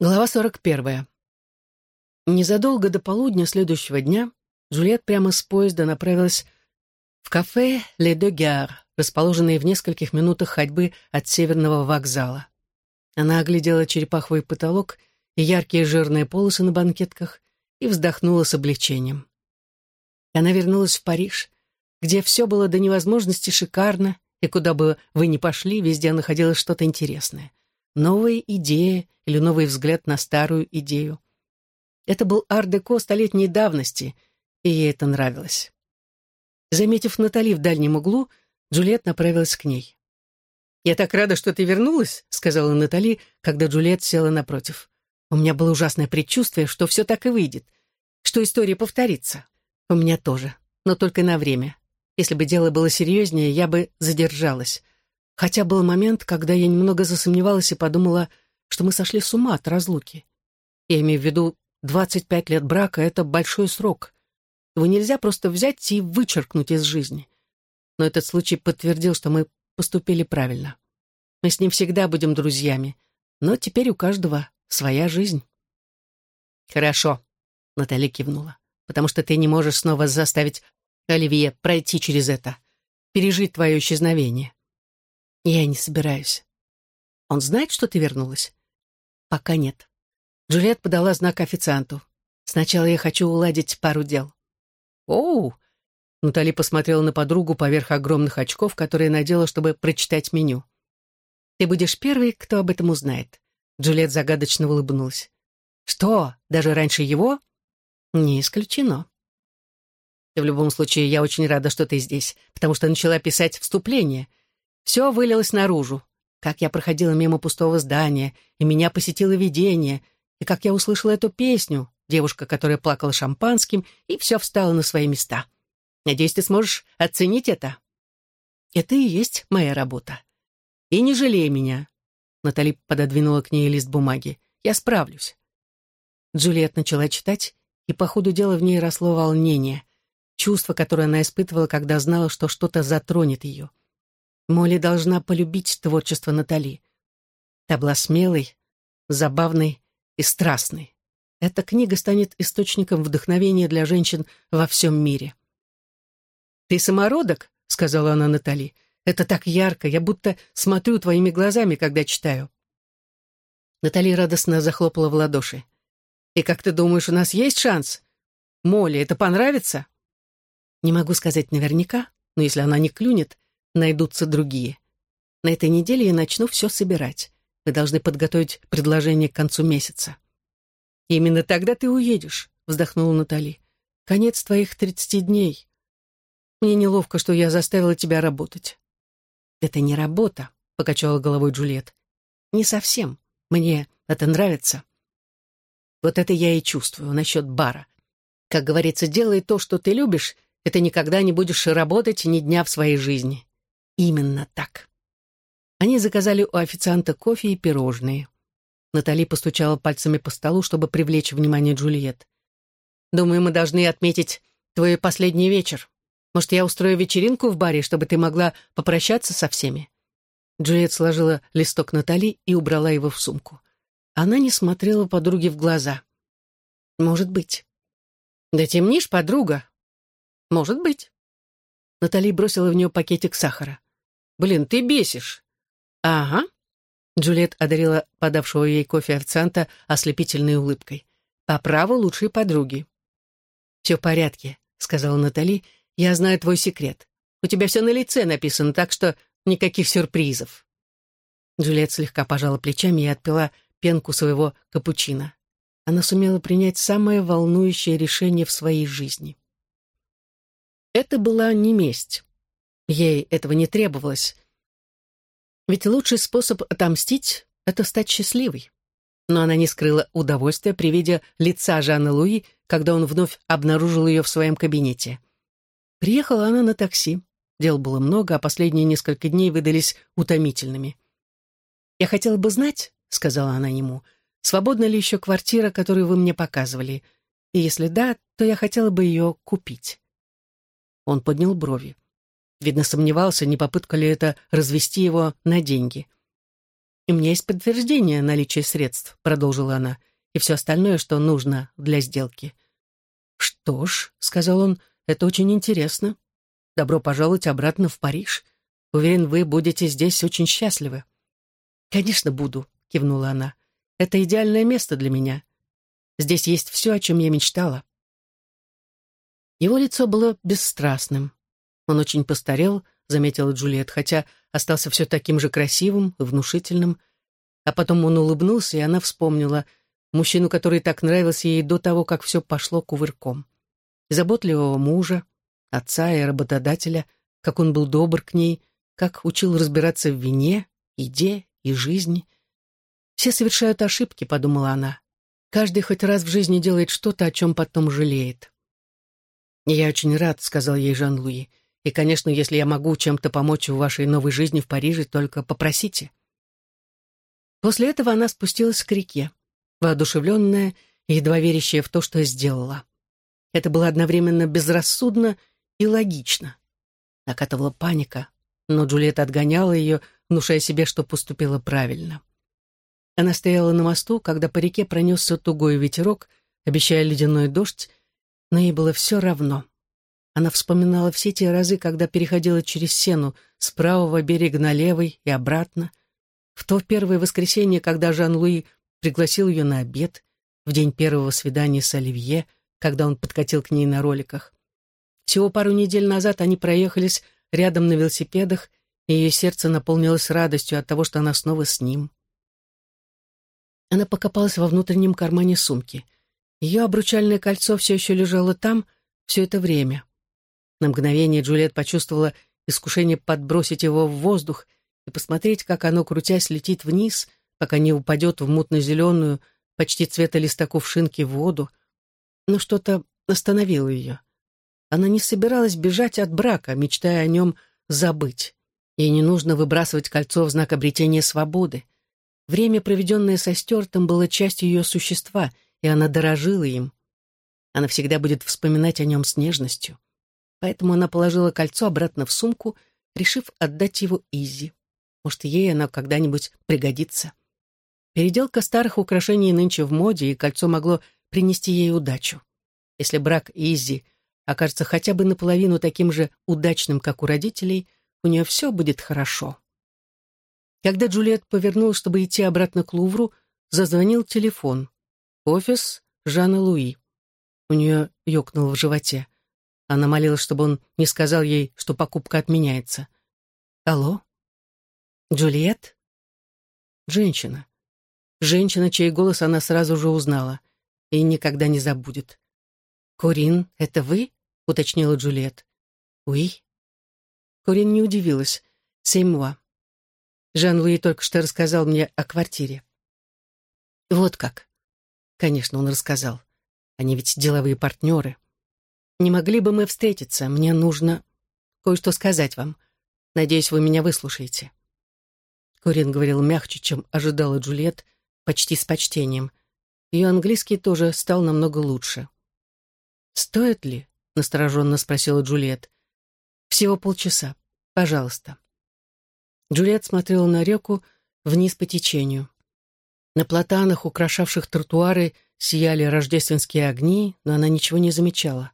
Глава 41. Незадолго до полудня следующего дня Джульет прямо с поезда направилась в кафе «Ле де Гяр», расположенное в нескольких минутах ходьбы от северного вокзала. Она оглядела черепаховый потолок и яркие жирные полосы на банкетках и вздохнула с облегчением. Она вернулась в Париж, где все было до невозможности шикарно, и куда бы вы ни пошли, везде находилось что-то интересное. Новая идея или новый взгляд на старую идею. Это был ар-деко столетней давности, и ей это нравилось. Заметив Натали в дальнем углу, Джульет направилась к ней. «Я так рада, что ты вернулась», — сказала Натали, когда Джульет села напротив. «У меня было ужасное предчувствие, что все так и выйдет, что история повторится. У меня тоже, но только на время. Если бы дело было серьезнее, я бы задержалась. Хотя был момент, когда я немного засомневалась и подумала, что мы сошли с ума от разлуки. Я имею в виду, 25 лет брака — это большой срок. Его нельзя просто взять и вычеркнуть из жизни. Но этот случай подтвердил, что мы поступили правильно. Мы с ним всегда будем друзьями, но теперь у каждого своя жизнь. «Хорошо», — Наталья кивнула, «потому что ты не можешь снова заставить Оливье пройти через это, пережить твое исчезновение. Я не собираюсь. Он знает, что ты вернулась? Пока нет. Джульет подала знак официанту. Сначала я хочу уладить пару дел. Оу! Натали посмотрела на подругу поверх огромных очков, которые надела, чтобы прочитать меню. «Ты будешь первый, кто об этом узнает». Джульет загадочно улыбнулась. «Что, даже раньше его?» «Не исключено». «В любом случае, я очень рада, что ты здесь, потому что начала писать вступление. Все вылилось наружу. Как я проходила мимо пустого здания, и меня посетило видение, и как я услышала эту песню, девушка, которая плакала шампанским, и все встало на свои места. Надеюсь, ты сможешь оценить это. Это и есть моя работа. И не жалей меня. Натали пододвинула к ней лист бумаги. Я справлюсь. Джульет начала читать, и по ходу дела в ней росло волнение, чувство, которое она испытывала, когда знала, что что-то затронет ее. Молли должна полюбить творчество Натали. Та была смелой, забавной и страстной. Эта книга станет источником вдохновения для женщин во всем мире. «Ты самородок?» — сказала она Натали. «Это так ярко, я будто смотрю твоими глазами, когда читаю». Натали радостно захлопала в ладоши. «И как ты думаешь, у нас есть шанс? Молли, это понравится?» «Не могу сказать наверняка, но если она не клюнет, найдутся другие. На этой неделе я начну все собирать. Мы должны подготовить предложение к концу месяца. «Именно тогда ты уедешь», — вздохнула Натали. «Конец твоих тридцати дней. Мне неловко, что я заставила тебя работать». «Это не работа», — покачала головой Джульет. «Не совсем. Мне это нравится». Вот это я и чувствую насчет бара. Как говорится, делай то, что ты любишь, и ты никогда не будешь работать ни дня в своей жизни. Именно так. Они заказали у официанта кофе и пирожные. Натали постучала пальцами по столу, чтобы привлечь внимание Джульет. «Думаю, мы должны отметить твой последний вечер. Может, я устрою вечеринку в баре, чтобы ты могла попрощаться со всеми?» Джульет сложила листок Натали и убрала его в сумку. Она не смотрела подруге в глаза. «Может быть». «Да темнишь, подруга?» «Может быть». Натали бросила в нее пакетик сахара. Блин, ты бесишь. Ага. Джульет одарила подавшего ей кофе официанта ослепительной улыбкой. По праву лучшей подруги. «Все в порядке», — сказала Натали. «Я знаю твой секрет. У тебя все на лице написано, так что никаких сюрпризов». Джульет слегка пожала плечами и отпила пенку своего капучино. Она сумела принять самое волнующее решение в своей жизни. Это была не месть. Ей этого не требовалось. Ведь лучший способ отомстить — это стать счастливой. Но она не скрыла удовольствия при виде лица Жанны Луи, когда он вновь обнаружил ее в своем кабинете. Приехала она на такси. Дел было много, а последние несколько дней выдались утомительными. «Я хотела бы знать», — сказала она ему, — «свободна ли еще квартира, которую вы мне показывали? И если да, то я хотела бы ее купить». Он поднял брови. Видно, сомневался, не попытка ли это развести его на деньги. «И меня есть подтверждение наличия средств», — продолжила она, «и все остальное, что нужно для сделки». «Что ж», — сказал он, — «это очень интересно. Добро пожаловать обратно в Париж. Уверен, вы будете здесь очень счастливы». «Конечно, буду», — кивнула она. «Это идеальное место для меня. Здесь есть все, о чем я мечтала». Его лицо было бесстрастным. Он очень постарел, заметила Джульет, хотя остался все таким же красивым и внушительным. А потом он улыбнулся, и она вспомнила мужчину, который так нравился ей до того, как все пошло кувырком. Заботливого мужа, отца и работодателя, как он был добр к ней, как учил разбираться в вине, еде и жизни. «Все совершают ошибки», — подумала она. «Каждый хоть раз в жизни делает что-то, о чем потом жалеет». «Я очень рад», — сказал ей Жан-Луи. «И, конечно, если я могу чем-то помочь в вашей новой жизни в Париже, только попросите». После этого она спустилась к реке, воодушевленная и едва верящая в то, что сделала. Это было одновременно безрассудно и логично. Накатывала паника, но Джульетта отгоняла ее, внушая себе, что поступила правильно. Она стояла на мосту, когда по реке пронесся тугой ветерок, обещая ледяной дождь, но ей было все равно. Она вспоминала все те разы, когда переходила через сену с правого берега на левый и обратно, в то первое воскресенье, когда Жан-Луи пригласил ее на обед, в день первого свидания с Оливье, когда он подкатил к ней на роликах. Всего пару недель назад они проехались рядом на велосипедах, и ее сердце наполнилось радостью от того, что она снова с ним. Она покопалась во внутреннем кармане сумки. Ее обручальное кольцо все еще лежало там все это время. На мгновение Джульет почувствовала искушение подбросить его в воздух и посмотреть, как оно, крутясь, летит вниз, пока не упадет в мутно-зеленую, почти цвета листа кувшинки, воду. Но что-то остановило ее. Она не собиралась бежать от брака, мечтая о нем забыть. Ей не нужно выбрасывать кольцо в знак обретения свободы. Время, проведенное со стертым, было частью ее существа, и она дорожила им. Она всегда будет вспоминать о нем с нежностью. Поэтому она положила кольцо обратно в сумку, решив отдать его Изи. Может, ей оно когда-нибудь пригодится. Переделка старых украшений нынче в моде, и кольцо могло принести ей удачу. Если брак Изи окажется хотя бы наполовину таким же удачным, как у родителей, у нее все будет хорошо. Когда Джульет повернула, чтобы идти обратно к Лувру, зазвонил телефон. Офис Жана Луи. У нее ёкнуло в животе. Она молилась, чтобы он не сказал ей, что покупка отменяется. «Алло? Джульет?» Женщина. Женщина, чей голос она сразу же узнала и никогда не забудет. «Корин, это вы?» — уточнила Джульет. «Уи?» Корин не удивилась. «Семь Жан-Луи только что рассказал мне о квартире». «Вот как?» «Конечно, он рассказал. Они ведь деловые партнеры. Не могли бы мы встретиться? Мне нужно кое-что сказать вам. Надеюсь, вы меня выслушаете». Корин говорил мягче, чем ожидала Джульет, почти с почтением. Ее английский тоже стал намного лучше. «Стоит ли?» настороженно спросила Джульет. «Всего полчаса. Пожалуйста». Джульет смотрела на реку вниз по течению. На платанах, украшавших тротуары, сияли рождественские огни, но она ничего не замечала.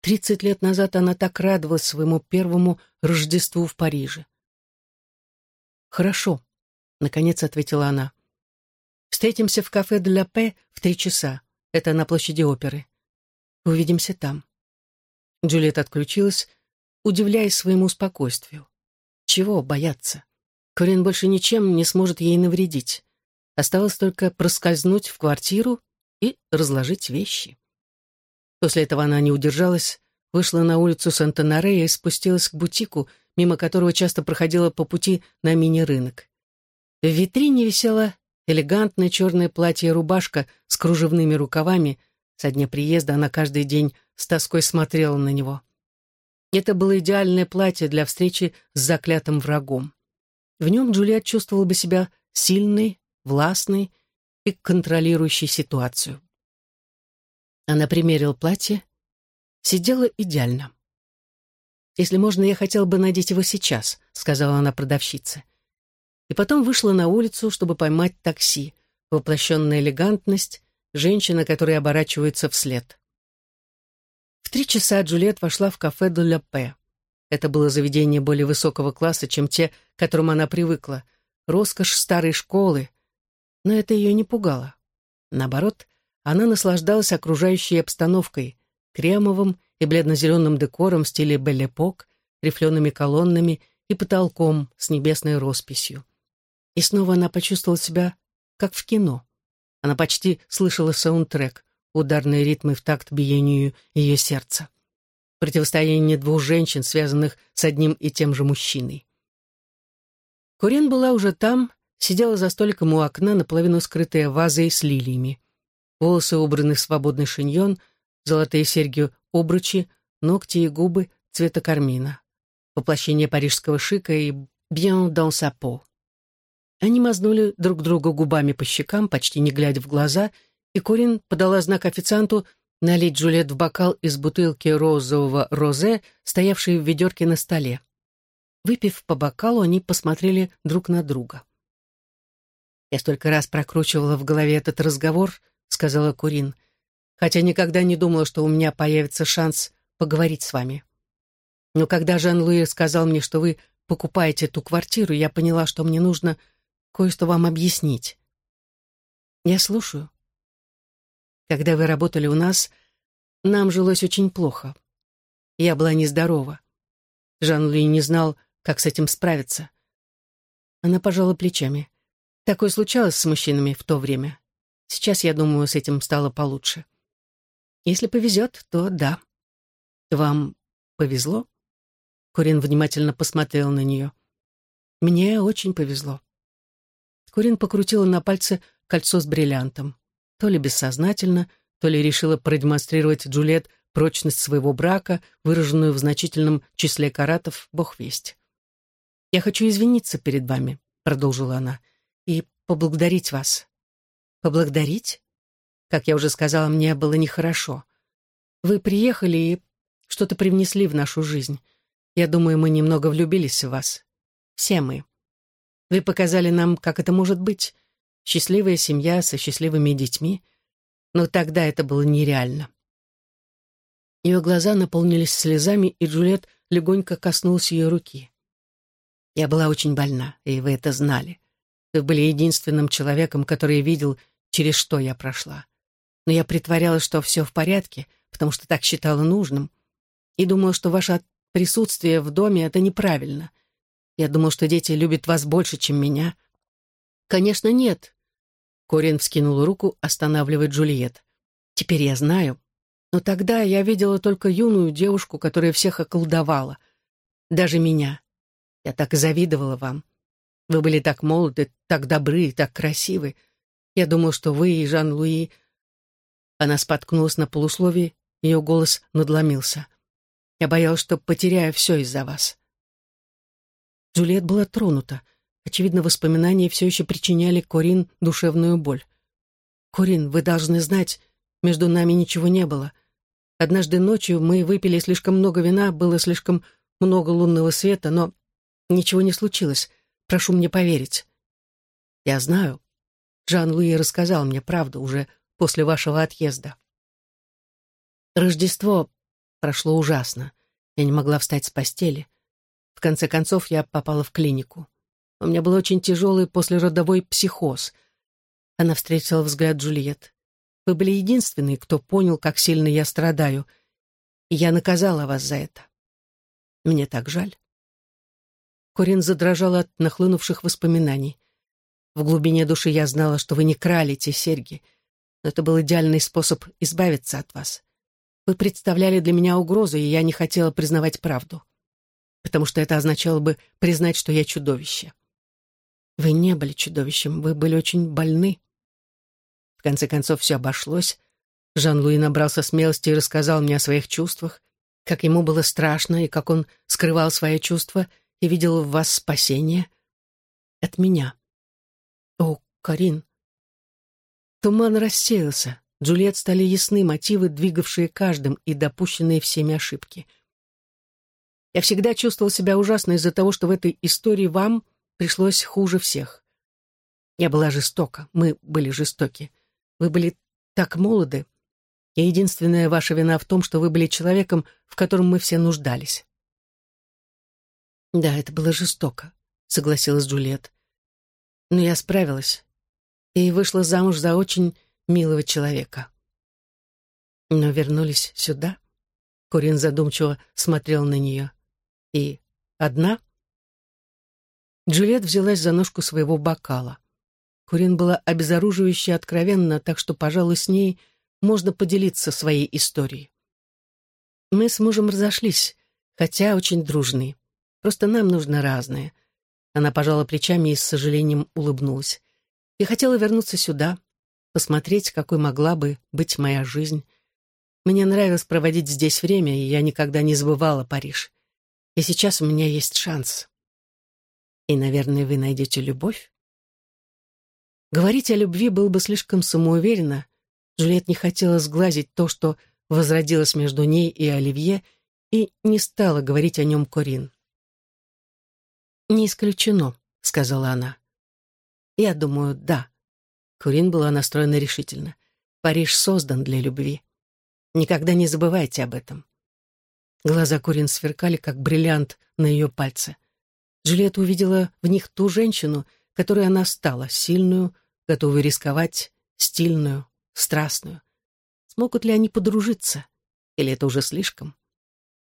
Тридцать лет назад она так радовалась своему первому Рождеству в Париже. «Хорошо», — наконец ответила она. «Встретимся в кафе «Де ла Пе» в три часа. Это на площади оперы. Увидимся там». Джульет отключилась, удивляясь своему спокойствию. Чего бояться? Корин больше ничем не сможет ей навредить. Осталось только проскользнуть в квартиру и разложить вещи. После этого она не удержалась, вышла на улицу Санта-Нарея и спустилась к бутику, мимо которого часто проходила по пути на мини-рынок. В витрине висело элегантное черное платье и рубашка с кружевными рукавами. Со дня приезда она каждый день с тоской смотрела на него. Это было идеальное платье для встречи с заклятым врагом. В нем Джулиет чувствовала бы себя сильной, властной и контролирующей ситуацию. Она примерила платье, сидела идеально. «Если можно, я хотела бы надеть его сейчас», — сказала она продавщице. и потом вышла на улицу, чтобы поймать такси, воплощенная элегантность, женщина, которая оборачивается вслед. В три часа Джульет вошла в кафе «Де ля Пе». Это было заведение более высокого класса, чем те, к которым она привыкла. Роскошь старой школы. Но это ее не пугало. Наоборот, она наслаждалась окружающей обстановкой, кремовым и бледно-зеленым декором в стиле белепок, рифлеными колоннами и потолком с небесной росписью. И снова она почувствовала себя как в кино. Она почти слышала саундтрек, ударные ритмы в такт биению ее сердца. Противостояние двух женщин, связанных с одним и тем же мужчиной. Курен была уже там, сидела за столиком у окна, наполовину скрытая вазой с лилиями. Волосы убраны в свободный шиньон, золотые серьги обручи, ногти и губы цвета кармина. Воплощение парижского шика и «bien dans sa peau». Они мазнули друг друга губами по щекам, почти не глядя в глаза, и Корин подала знак официанту налить Джульет в бокал из бутылки розового розе, стоявшей в ведерке на столе. Выпив по бокалу, они посмотрели друг на друга. «Я столько раз прокручивала в голове этот разговор», — сказала Курин, «хотя никогда не думала, что у меня появится шанс поговорить с вами. Но когда Жан-Луи сказал мне, что вы покупаете эту квартиру, я поняла, что мне нужно кое-что вам объяснить. Я слушаю. Когда вы работали у нас, нам жилось очень плохо. Я была нездорова. Жан-Луи не знал, как с этим справиться. Она пожала плечами. Такое случалось с мужчинами в то время. Сейчас, я думаю, с этим стало получше. Если повезет, то да. Вам повезло? Курин внимательно посмотрел на нее. Мне очень повезло. Курин покрутила на пальце кольцо с бриллиантом. То ли бессознательно, то ли решила продемонстрировать Джульет прочность своего брака, выраженную в значительном числе каратов, бог весть. «Я хочу извиниться перед вами», — продолжила она, — «и поблагодарить вас». «Поблагодарить?» Как я уже сказала, мне было нехорошо. Вы приехали и что-то привнесли в нашу жизнь. Я думаю, мы немного влюбились в вас. Все мы. Вы показали нам, как это может быть. Счастливая семья со счастливыми детьми. Но тогда это было нереально. Ее глаза наполнились слезами, и Джульет легонько коснулась ее руки. Я была очень больна, и вы это знали. Вы были единственным человеком, который видел, через что я прошла. Но я притворялась, что все в порядке, потому что так считала нужным, и думала, что ваше присутствие в доме — это неправильно. Я думал, что дети любят вас больше, чем меня. Конечно, нет. Корин вскинул руку, останавливая Джульет. Теперь я знаю. Но тогда я видела только юную девушку, которая всех околдовала. Даже меня. Я так и завидовала вам. Вы были так молоды, так добры, так красивы. Я думал, что вы и Жан-Луи... Она споткнулась на полусловии, ее голос надломился. Я боялась, что потеряю все из-за вас. Джульет была тронута. Очевидно, воспоминания все еще причиняли Корин душевную боль. «Корин, вы должны знать, между нами ничего не было. Однажды ночью мы выпили слишком много вина, было слишком много лунного света, но ничего не случилось. Прошу мне поверить». «Я знаю. Жан-Луи рассказал мне правду уже после вашего отъезда». Рождество прошло ужасно. Я не могла встать с постели. В конце концов, я попала в клинику. У меня был очень тяжелый послеродовой психоз. Она встретила взгляд Джульет. Вы были единственные, кто понял, как сильно я страдаю, и я наказала вас за это. Мне так жаль. Корин задрожала от нахлынувших воспоминаний. В глубине души я знала, что вы не крали те серьги, но это был идеальный способ избавиться от вас. Вы представляли для меня угрозу, и я не хотела признавать правду, потому что это означало бы признать, что я чудовище. Вы не были чудовищем, вы были очень больны. В конце концов, все обошлось. Жан-Луи набрался смелости и рассказал мне о своих чувствах, как ему было страшно и как он скрывал свои чувства и видел в вас спасение. От меня. Карин. Туман рассеялся. Джульет стали ясны мотивы, двигавшие каждым и допущенные всеми ошибки. Я всегда чувствовал себя ужасно из-за того, что в этой истории вам пришлось хуже всех. Я была жестока, мы были жестоки. Вы были так молоды, и единственная ваша вина в том, что вы были человеком, в котором мы все нуждались. Да, это было жестоко, согласилась Джульет. Но я справилась и вышла замуж за очень милого человека. Но вернулись сюда. Курин задумчиво смотрел на нее. И одна? Джульет взялась за ножку своего бокала. Курин была обезоруживающе откровенна, так что, пожалуй, с ней можно поделиться своей историей. Мы с мужем разошлись, хотя очень дружные. Просто нам нужно разное. Она пожала плечами и с сожалением улыбнулась. Я хотела вернуться сюда, посмотреть, какой могла бы быть моя жизнь. Мне нравилось проводить здесь время, и я никогда не забывала Париж. И сейчас у меня есть шанс. И, наверное, вы найдете любовь? Говорить о любви было бы слишком самоуверенно. Джульет не хотела сглазить то, что возродилось между ней и Оливье, и не стала говорить о нем Корин. «Не исключено», — сказала она. «Я думаю, да». Курин была настроена решительно. «Париж создан для любви. Никогда не забывайте об этом». Глаза Курин сверкали, как бриллиант на ее пальце. Джульетта увидела в них ту женщину, которой она стала, сильную, готовую рисковать, стильную, страстную. Смогут ли они подружиться? Или это уже слишком?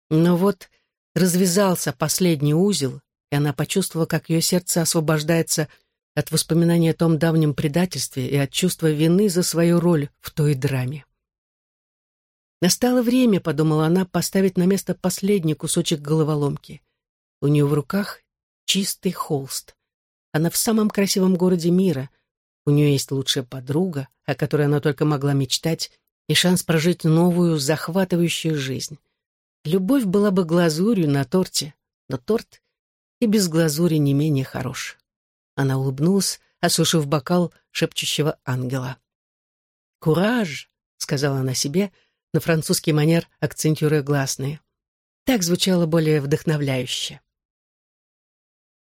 Но вот развязался последний узел, и она почувствовала, как ее сердце освобождается от воспоминаний о том давнем предательстве и от чувства вины за свою роль в той драме. Настало время, подумала она, поставить на место последний кусочек головоломки. У нее в руках чистый холст. Она в самом красивом городе мира. У нее есть лучшая подруга, о которой она только могла мечтать, и шанс прожить новую, захватывающую жизнь. Любовь была бы глазурью на торте, но торт и без глазури не менее хорош. Она улыбнулась, осушив бокал шепчущего ангела. «Кураж!» — сказала она себе, на французский манер акцентируя гласные. Так звучало более вдохновляюще.